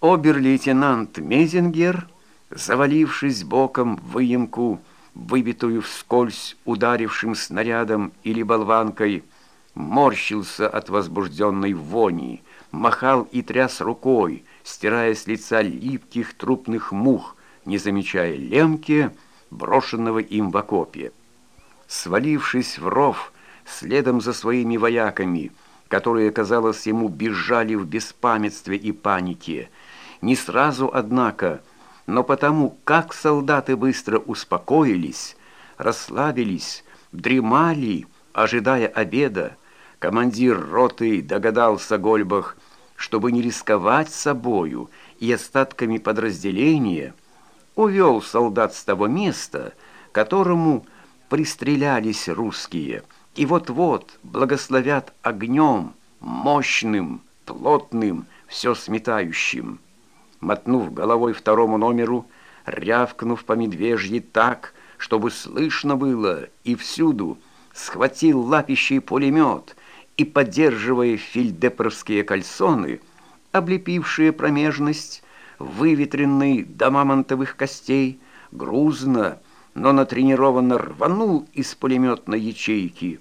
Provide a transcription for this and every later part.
Обер-лейтенант Мезингер, завалившись боком в выемку, выбитую вскользь ударившим снарядом или болванкой, морщился от возбужденной вони, махал и тряс рукой, стирая с лица липких трупных мух, не замечая лемки, брошенного им в окопе. Свалившись в ров, следом за своими вояками, которые, казалось, ему бежали в беспамятстве и панике, не сразу, однако, но потому, как солдаты быстро успокоились, расслабились, дремали, ожидая обеда, командир роты догадался Гольбах, чтобы не рисковать собою и остатками подразделения, увел солдат с того места, которому пристрелялись русские, и вот-вот благословят огнем, мощным, плотным, все сметающим мотнув головой второму номеру, рявкнув по медвежьи так, чтобы слышно было и всюду, схватил лапищий пулемет и, поддерживая фильдепровские кальсоны, облепившие промежность, выветренный до мамонтовых костей, грузно, но натренированно рванул из пулеметной ячейки,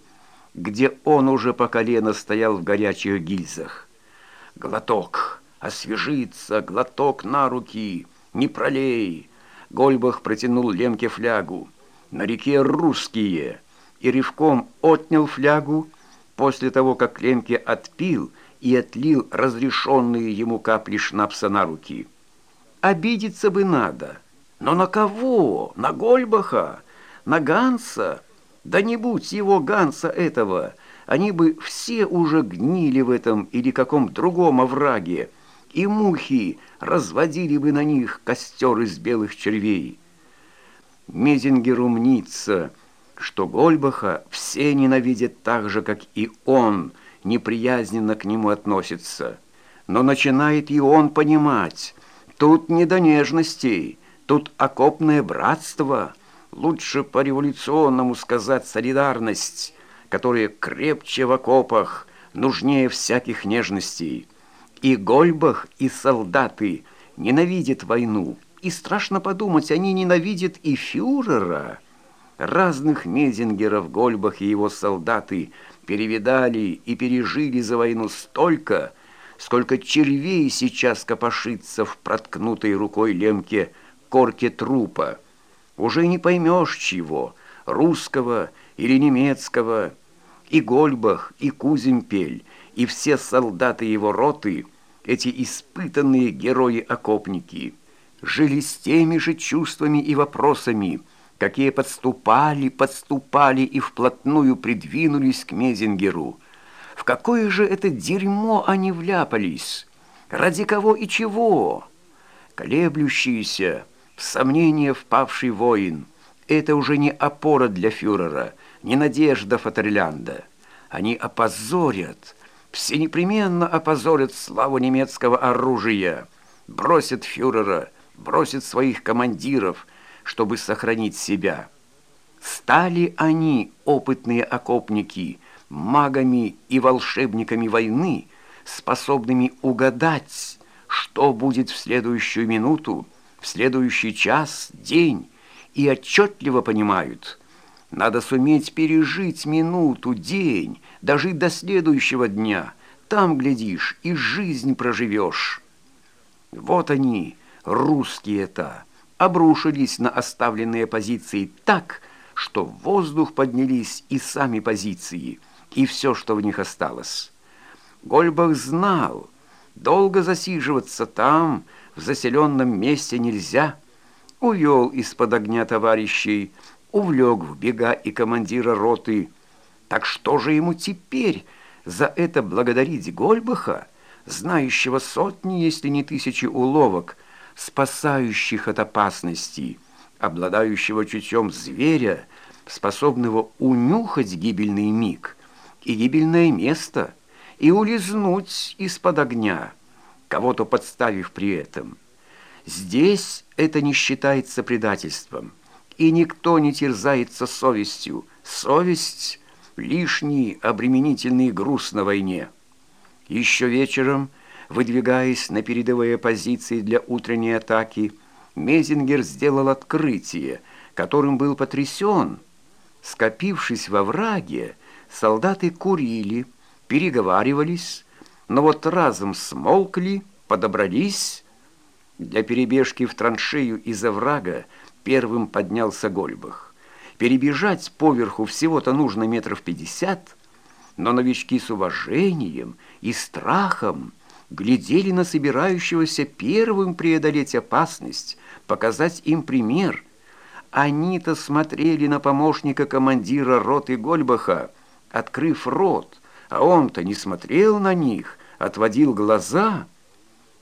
где он уже по колено стоял в горячих гильзах. Глоток — освежиться, глоток на руки, не пролей. Гольбах протянул Ленке флягу. На реке русские. И ревком отнял флягу после того, как Ленке отпил и отлил разрешенные ему капли шнапса на руки. Обидеться бы надо. Но на кого? На Гольбаха? На Ганса? Да не будь его Ганса этого, они бы все уже гнили в этом или каком другом овраге, и мухи разводили бы на них костер из белых червей. Мезингер умнится, что Гольбаха все ненавидят так же, как и он неприязненно к нему относится. Но начинает и он понимать, тут не до нежностей, тут окопное братство, лучше по-революционному сказать солидарность, которая крепче в окопах, нужнее всяких нежностей». И Гольбах, и солдаты ненавидят войну. И страшно подумать, они ненавидят и фюрера. Разных Мезингеров, Гольбах и его солдаты перевидали и пережили за войну столько, сколько червей сейчас копошится в проткнутой рукой лемке корке трупа. Уже не поймешь чего, русского или немецкого. И Гольбах, и Куземпель, и все солдаты его роты, эти испытанные герои-окопники, жили с теми же чувствами и вопросами, какие подступали, подступали и вплотную придвинулись к Мезингеру. В какое же это дерьмо они вляпались? Ради кого и чего? Колеблющийся, в сомнение впавший воин — это уже не опора для фюрера, не надежда Фатерлянда. Они опозорят, все непременно опозорят славу немецкого оружия, бросят фюрера, бросят своих командиров, чтобы сохранить себя. Стали они, опытные окопники, магами и волшебниками войны, способными угадать, что будет в следующую минуту, в следующий час, день, и отчетливо понимают, надо суметь пережить минуту, день, дожить до следующего дня. Там, глядишь, и жизнь проживешь. Вот они, русские-то, обрушились на оставленные позиции так, что в воздух поднялись и сами позиции, и все, что в них осталось. Гольбах знал, долго засиживаться там, в заселенном месте нельзя. Увел из-под огня товарищей, увлек в бега и командира роты, так что же ему теперь за это благодарить Гольбаха, знающего сотни, если не тысячи уловок, спасающих от опасности, обладающего чутьем зверя, способного унюхать гибельный миг и гибельное место и улизнуть из-под огня, кого-то подставив при этом. Здесь это не считается предательством, и никто не терзается совестью. Совесть лишний обременительный груз на войне. Еще вечером выдвигаясь на передовые позиции для утренней атаки, Мезингер сделал открытие, которым был потрясен. Скопившись во враге, солдаты курили, переговаривались, но вот разом смолкли, подобрались. Для перебежки в траншею из-за врага первым поднялся Гольбах. Перебежать поверху всего-то нужно метров пятьдесят, но новички с уважением и страхом глядели на собирающегося первым преодолеть опасность, показать им пример. Они-то смотрели на помощника командира роты Гольбаха, открыв рот, а он-то не смотрел на них, отводил глаза.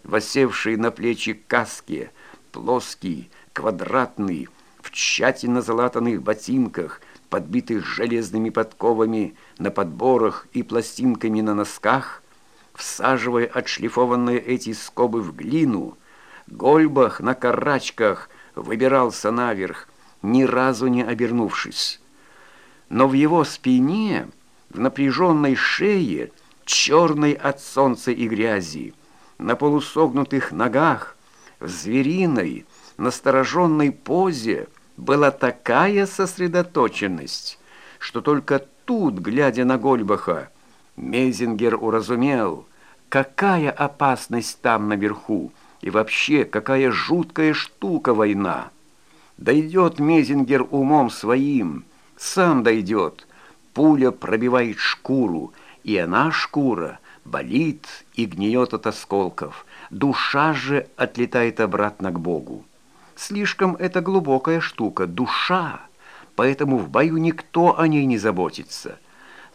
Восевшие на плечи каски, плоский, квадратный, в тщательно залатанных ботинках, подбитых железными подковами на подборах и пластинками на носках, всаживая отшлифованные эти скобы в глину, Гольбах на карачках выбирался наверх, ни разу не обернувшись. Но в его спине, в напряженной шее, черной от солнца и грязи, на полусогнутых ногах, в звериной, настороженной позе была такая сосредоточенность, что только тут, глядя на Гольбаха, Мейзингер уразумел, какая опасность там наверху, и вообще какая жуткая штука война. Дойдет Мезингер умом своим, сам дойдет. Пуля пробивает шкуру, и она, шкура, болит и гниет от осколков. Душа же отлетает обратно к Богу. Слишком это глубокая штука, душа, поэтому в бою никто о ней не заботится.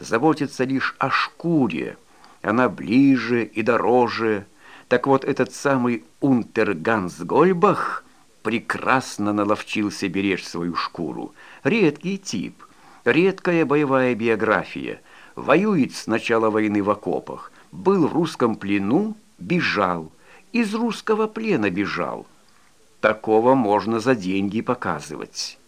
Заботится лишь о шкуре, она ближе и дороже. Так вот этот самый Унтерганс Гольбах прекрасно наловчился беречь свою шкуру. Редкий тип, редкая боевая биография. Воюет с начала войны в окопах, был в русском плену, бежал, из русского плена бежал. Такого можно за деньги показывать».